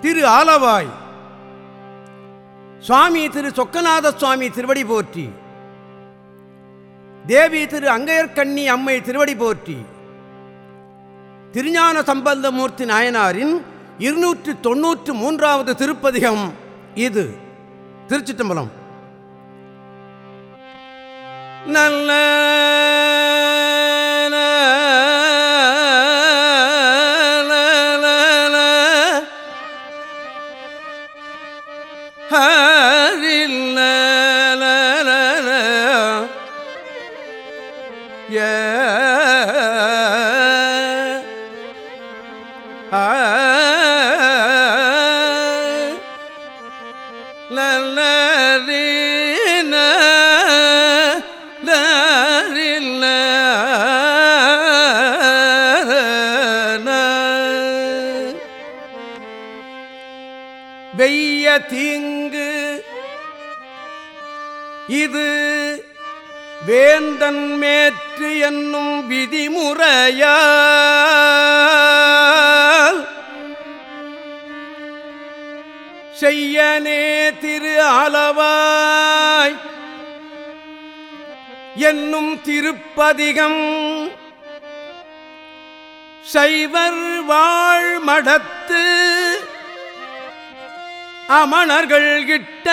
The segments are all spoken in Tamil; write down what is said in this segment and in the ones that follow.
திரு ஆலவாய். சுவாமி திரு சொக்கநாத சுவாமி திருவடி போற்றி. தேவி திரு அங்கையர்கண்ணி அம்மை திருவடி போற்றி. திருஞான சம்பந்தமூர்த்தி நாயனாரின் இருநூற்றி தொன்னூற்று மூன்றாவது திருப்பதிகம் இது. திருச்சிட்டம்பலம் நல்ல வெய்ய தீங்கு. இது வேந்தன் மேற்று என்னும் விதிமுறைய செய்யனே திரு அளவாய். என்னும் திருப்பதிகம் சைவர் வாழ் மடத்து அமணர்கள் கிட்ட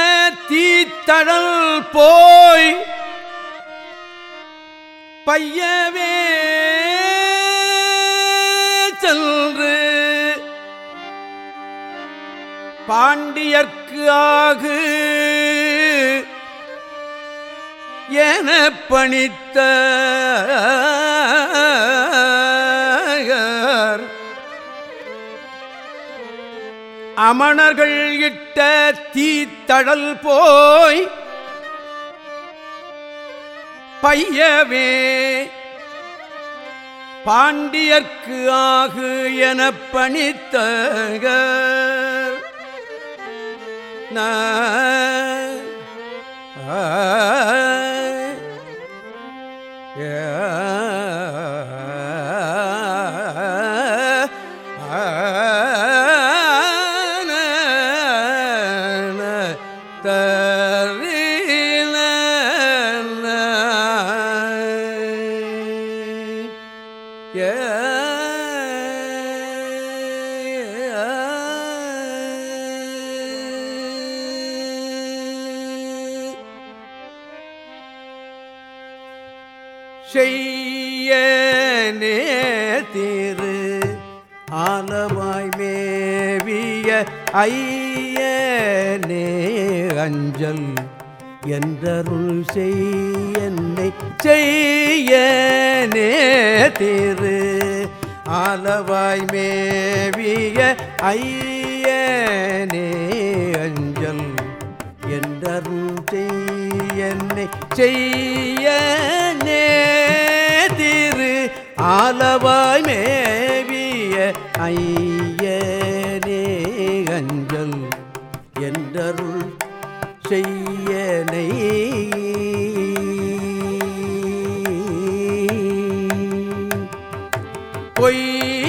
தீத்தழல் போய் பையவே சென்று பாண்டியர்க்கு ஆகு என பணித்த அமணர்கள் இட்ட தீத்தழல் போய் பையவே பாண்டியர்க்கு ஆகு என பணித்த ஆ ஆலவாய் மேவிய ஐயனே அஞ்சல் என்றருள் செய்யன்னை செய்யனே திரு. ஆலவாய் மேவிய ஐயனே அஞ்சல் என்றருள் செய்யன்னை செய்யனே திரு. ஆலவாய் மேவி ஐயனே அஞ்சல் என்றருள் செய்யனை.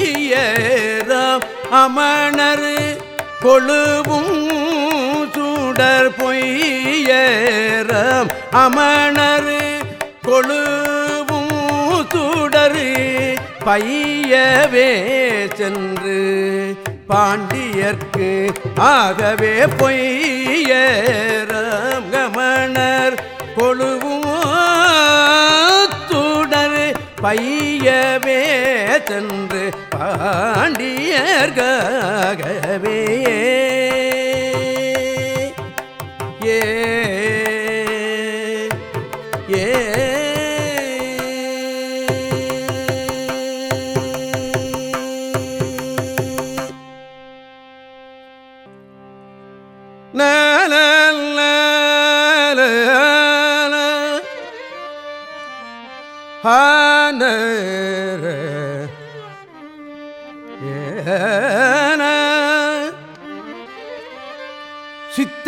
பொய்யராம் அமணர் கொழுவும் சுடர் பொய்யராம் அமணர் கொழு பையவே சென்று பாண்டியர்க்கு ஆகவே பொய்ய கமணர் கொழுவும் துடர் பையவே சென்று பாண்டியர்காகவே.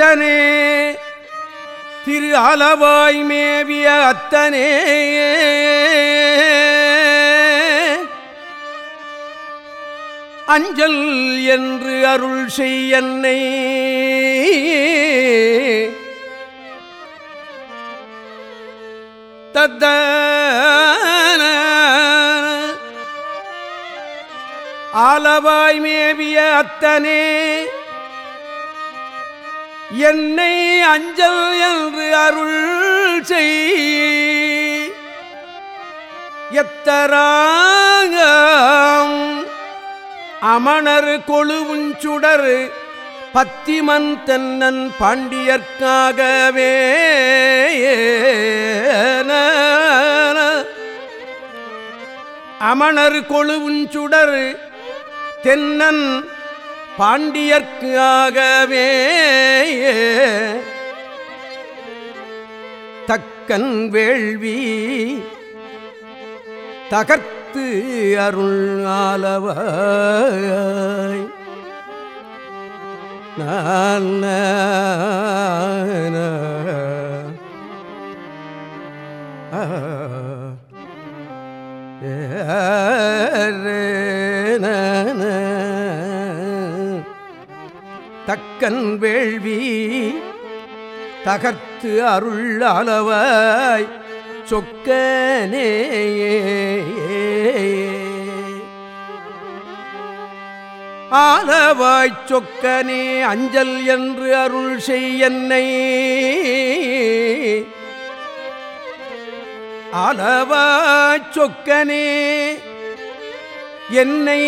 சித்தனே திரு அளவாய் மேவிய அத்தனே அஞ்சல் என்று அருள் செய்யன்னை தத்த ஆலவாய் மேவிய அத்தனே என்னை அஞ்சல் என்று அருள் செய். எத்தராங்க அமணர் கொழுவுஞ்சுடர் பத்திமன் தென்னன் பாண்டியர்க்காகவே அமணர் கொழுவுஞ்சுடர் தென்னன் பாண்டியர்க்கு ஆகவே தக்கன் வேள்வி தகர்த்து அருள் ஆலவாய். நான் தக்கன் வேள்வி தகர்த்து அருள் அளவாய் சொக்கனே ஆலவாய் சொக்கனே அஞ்சல் என்று அருள் செய்யன்னை ஆலவாய் சொக்கனே என்னை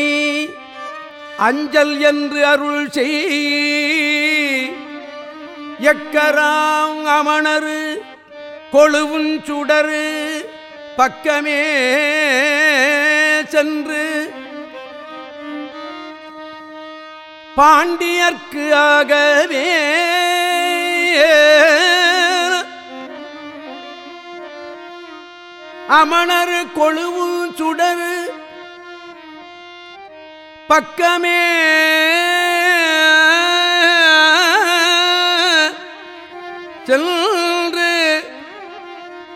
அஞ்சல் என்று அருள் செய். எக்கராம் அமணரு கொழுவும் சுடரு பக்கமே சென்று. பாண்டியர்க்கு ஆகவே அமணர் கொழுவும் சுடரு பக்கமே. சென்று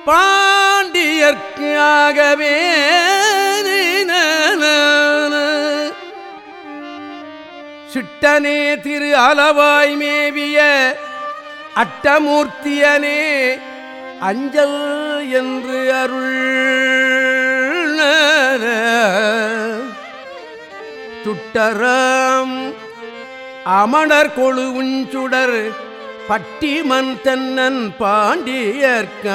பாண்டியர்க்கு ஆகவே சிட்டனே திரு அளவாய் மேவிய அட்டமூர்த்தியனே அஞ்சல் என்று அருள். துட்டரம். அமணர் கொழுவுஞ்சுடர் பட்டிமன் தென்னன் பாண்டியர்க்காகவே.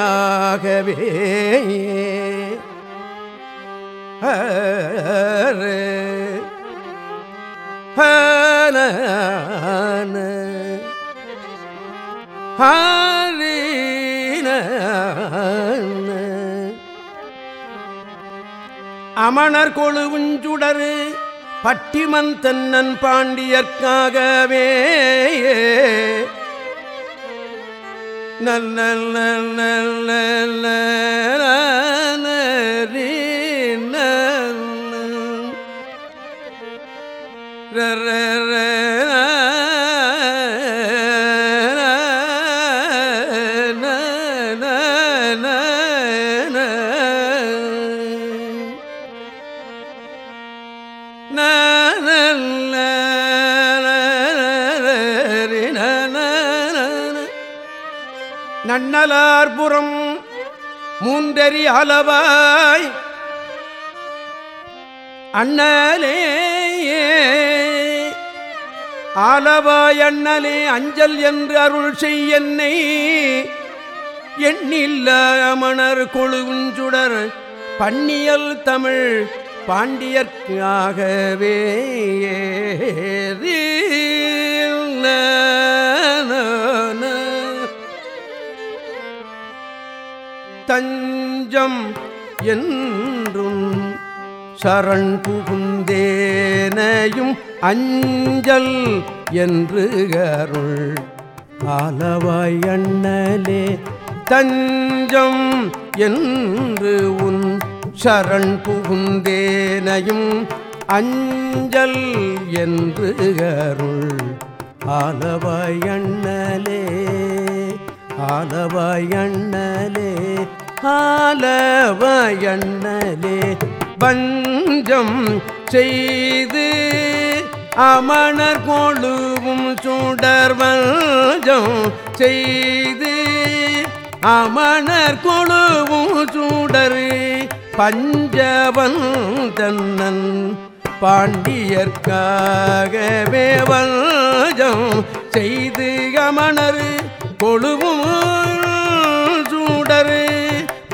ஹரே ஹன ஹரின அமணர் கொழுவுஞ்சுடரு பட்டிமன் தென்னன் பாண்டியர்க்காகவே. நல்ல நல்ல நன்னலார்புறம் மூன்றறி அளவாய் அண்ணலே ஆலவாய் அண்ணலே அஞ்சல் என்று அருள் செய் என்னை. எண்ணில்ல அமணர் கொழுவுஞ்சுடர் பன்னியல் தமிழ் பாண்டியர்க்கு ஆகவே நெஞ்சம் என்றும் சரண் புகுந்தேனையும் அஞ்சல் என்று அருள். ஆலவாய் அண்ணலே தஞ்சம் என்று உன் சரண் புகுந்தேனையும் அஞ்சல் என்று அருள். ஆலவாய் அண்ணலே ஆலவாய் அண்ணலே ஆலவயண்ணலே பஞ்சம் செய்து அமணர் கொழுவும் சுடர்வஞ்சம் செய்து அமணர் கொழுவும் சுடர் பஞ்சவன் தன்னன் பாண்டியர்க்காகவே வஞ்சம் செய்து அமணர் கொழுவும்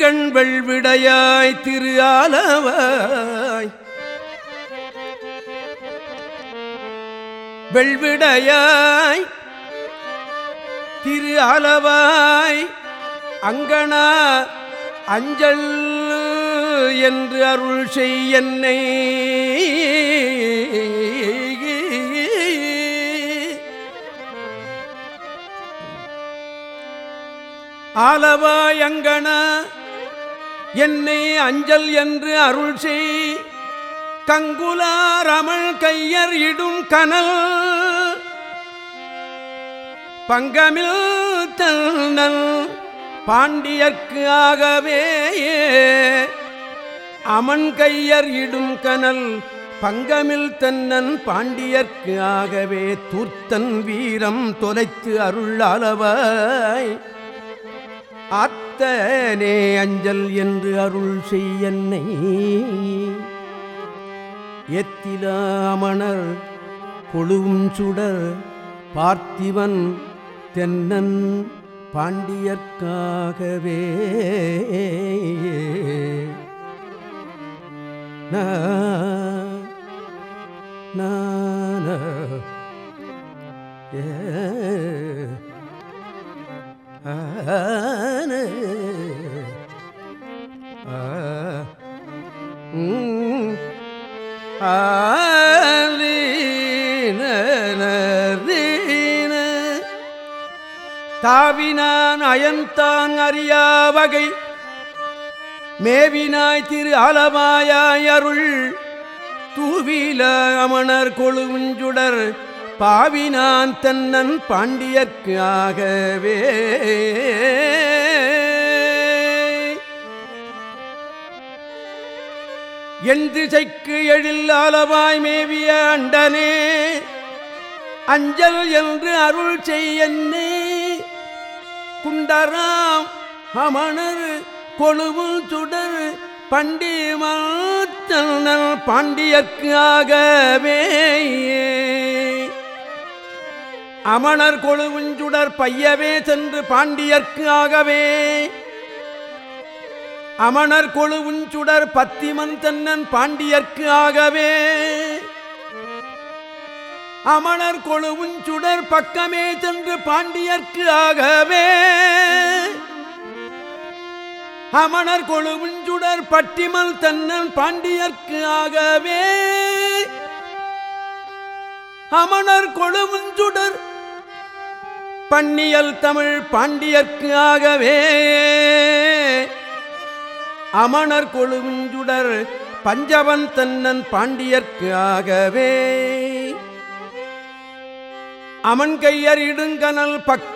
செங்கண் வெள்விடையாய் திரு ஆலவாய். வெள்விடையாய் திரு அளவாய் அங்கனா அஞ்சல் என்று அருள் செய்யன்னை அங்கனா என்னை அஞ்சல் என்று அருள் செய். கங்குலாரமள் கையர் இடும் கனல். பங்கமில் தன்னல் பாண்டியர்க்கு ஆகவே அமன் கையர் இடும் கனல் பங்கமில் தன்னன் பாண்டியர்க்கு ஆகவே. தூர்த்தன் வீரம் தொலைத்து அருள் அளவாய் அத்தனே அஞ்சல் என்று அருள் செய்யன்னை எத்திலாமணர் கொழுவும் சுடர் பார்த்திவன் தென்னன் பாண்டியர்க்காகவே. நான ஏ தாவினான் அயன்தான் அறியா வகை மேவினாய் திரு அலமாயாய் அருள் தூவில அமணர் கொழுஞ்சுடர் பாவினான் தன்னன் பாண்டியர்க்கு ஆகவே என் திசைக்கு எழில் ஆலவாய் மேவிய அண்டனே அஞ்சல் என்று அருள் செய்யன்னே குண்டராம் அமணர் கொழுவு சுடர் பண்டி மாத்தல் பாண்டியர்க்கு ஆகவே அமணர் கொழுவுஞ்சுடர் பையவே சென்று பாண்டியர்க்கு ஆகவே. அமணர் கொழுவுஞ்சுடர் பத்திமன் தன்னன் பாண்டியர்க்கு ஆகவே. அமணர் கொழுவுஞ்சுடர் பக்கமே சென்று பாண்டியர்க்கு ஆகவே. அமணர் கொழுவுஞ்சுடர் பட்டிமல் தன்னன் பாண்டியர்க்கு ஆகவே. அமணர் கொழுவுஞ்சுடர் பன்னியல் தமிழ் பாண்டியர்க்கு ஆகவே. அமணர் கொழுஞ்சுடர் பஞ்சவன் தன்னன் பாண்டியர்க்கு ஆகவே. அமன் கையர் இடுங்கனல் பக்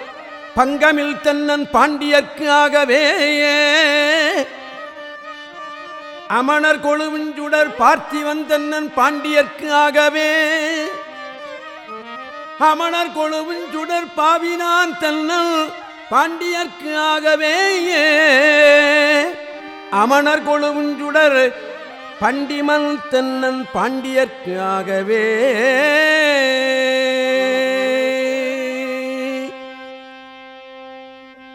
பங்கமில் தன்னன் பாண்டியர்க்கு ஆகவே. அமணர் கொழுவிஞ்சுடர் பார்த்திவன் தன்னன் பாண்டியர்க்கு ஆகவே. அமணர் கொழுவுஞ்சுடர் பாவினான் தன்னல் பாண்டியர்க்கு ஆகவே அமணர் கொழுவுஞ்சுடர் பண்டிமன் தென்னன் பாண்டியர்க்கு ஆகவே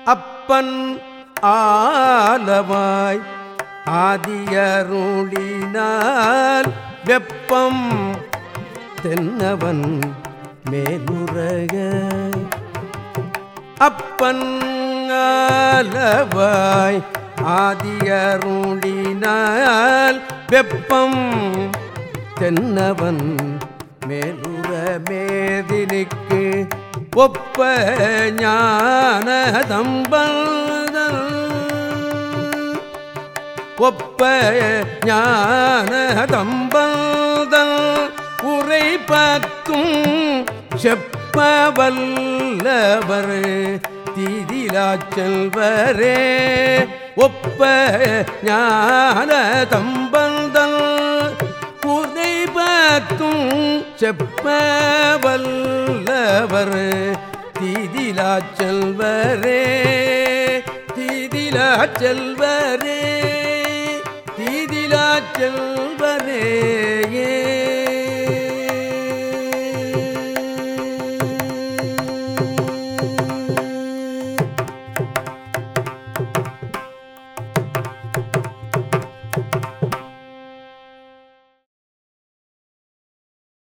அப்பன் ஆலவாய் ஆதியருளினால் வெப்பம் தென்னவன் மேலுறக அப்பன் ஆலவாய் ஆதியருளினால் வெப்பம் தென்னவன் மேலுற மேதினிக்கு ஒப்ப ஞான தம்பல் ஒப்ப ஞான தம்பல் ஒப்பவல்லவர் பத்தும் செல்வரே ஒப்ப ஞான தம்பந்தல் புதை பார்த்தும் செப்பவல்லவர் தீதிலாச் செல்வரே தீதிலாச் செல்வரே தீதிலாச் செல்வரே